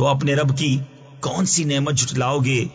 तो अपने रब की कौन सी नेमत जुटलाओगे?